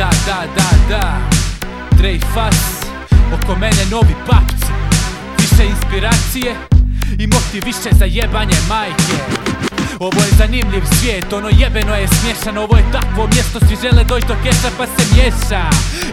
Da, da, da, da. Dreyfus Oko mene novi papci. Više inspiracije I motiviše za jebanje majke ovo je zanimljiv svijet, ono jebeno je smješan Ovo je takvo mjesto, svi žele dojt do keša pa se miješa.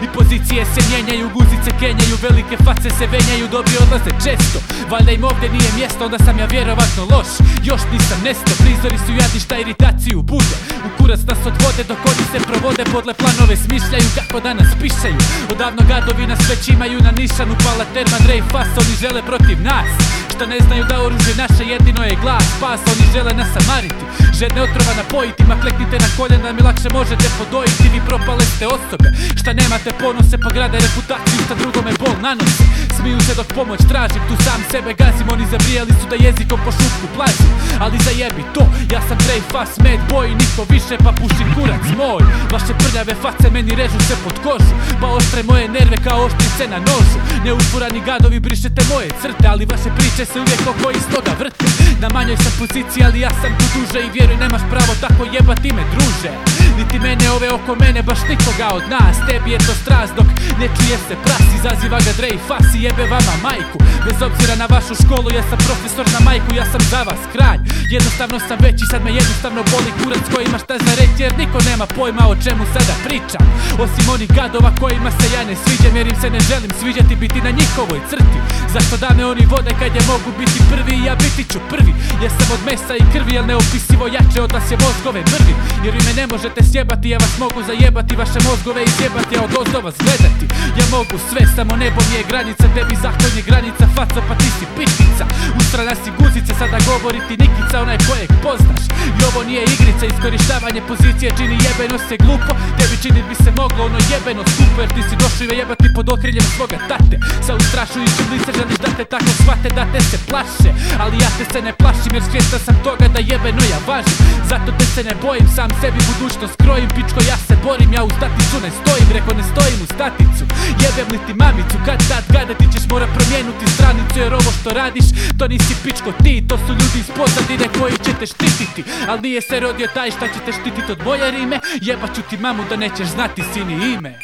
I pozicije se mijenjaju, guzice kenjaju Velike face se venjaju, dobri odlaze često. Valjda im ovdje nije mjesto, onda sam ja vjerovatno loš. Još nisam nesto, prizori su jadni šta iritaciju bude. U kurac nas odvode dok oni se provode Podle planove smišljaju kako da nas pišaju. Odavno gadovi nas već imaju na nišanu Pala terma, drej, fas, oni žele protiv nas. Što ne znaju da oružje naše jedino je glas. Pas, oni žele nas samariti Žedne otrova napojiti, ma kleknite na koljena mi lakše možete podojiti. Vi propale ste osobe, šta nemate ponose pa grade reputaciju Šta drugome bol nanose Smiju se dok pomoć tražim, tu sam sebe gazim Oni zabrijali su da jezikom po šutku plazim Ali zajebi to, ja sam Drej Fas, Mad Boy Niko više pa pušim kurac moj. Vaše prljave face meni režu se pod kožu Pa ostre moje nerve kao oštrice na nožu. Neufurani gadovi brišete moje crte Ali vaše priče se uvijek oko istoga vrte. Na manjoj sam poziciji ali ja sam tu duže I vjeruj nemaš pravo tako jebati me druže Niti mene ove oko mene baš nikoga od nas. Tebi je to strast dok ne čuje se pras. Izaziva ga Drej Fas i jebe vama majku. Bez obzira na vašu školu ja sam profesor na majku Ja sam za vas kralj. Jednostavno sam veći sad me jednostavno boli kurac koji ima šta za reći Jer niko nema pojma o čemu sada pričam. Osim onih gadova kojima se ja ne sviđam Jer im se ne želim sviđati biti na njihovoj crti. Zašto da me oni vode kad je mogu biti prvi i ja biti ću prvi. Jer sam od mesa i krvi jel neopisivo jače od vas je mozgove mrvi. Jer vi me ne možete sjebati ja vas mogu zajebati Vaše mozgove izjebati a od ozdo vas gledati Ja mogu sve samo nebo mi je granica Tebi zahtjev je granica faco pa ti si pištica. Ustrana si guzice sada govori ti Nikica onaj kojeg poznaš. I ovo nije igrica iskorištavanje pozicije čini jebeno se glupo Tebi činit bi se moglo ono jebeno skupo Jer ti si došao jebati pod okriljem svoga tate. Sa ustrašujućim lice želiš da te tako shvate da te se plaše Ali ja te se ne plašim jer svjestan sam toga da jebeno ja važim. Zato te se ne bojim, sam sebi budućnost krojim Pičko ja se borim, ja u staticu ne stojim Reko ne stojim u staticu. Jebem li ti mamicu, kad tad kada ti ćeš mora promijenuti stranicu Jer ovo što radiš, to nisi pičko ti To su ljudi iz pozadine koji će te štititi. Al nije se rodio taj šta će te štititi od moje rime Jebat ću ti mamu da nećeš znati sini ime.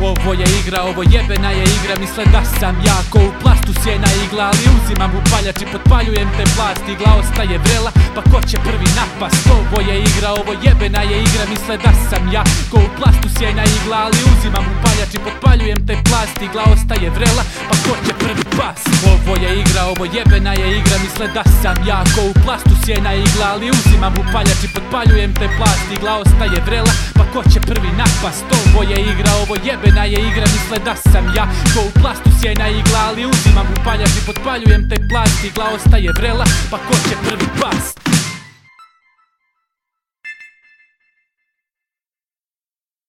Ovo je igra, ovo jebena je igra Misle da sam jako u plastu sjena igla Ali uzimam upaljač i potpaljujem te plast Igla ostaje vrela, pa ko će prvi napast Ovo je igra, ovo jebena je igra Misle da sam jako u plastu sjena igla Ali uzimam upaljač i potpaljujem te plast. Igla ostaje vrela, pa ko će prvi pas? Ovo je igra, ovo jebena je igra Misle da sam jako u plastu sjena igla Ali uzimam upaljač i potpaljujem te plast. Igla ostaje vrela, pa ko će prvi napast? Ovo je igra, ovo jebena je igra Misle da sam ja. Ko u plastu sjena igla Ali uzimam upaljač i potpaljujem te plast. Igla ostaje vrela, pa ko će prvi past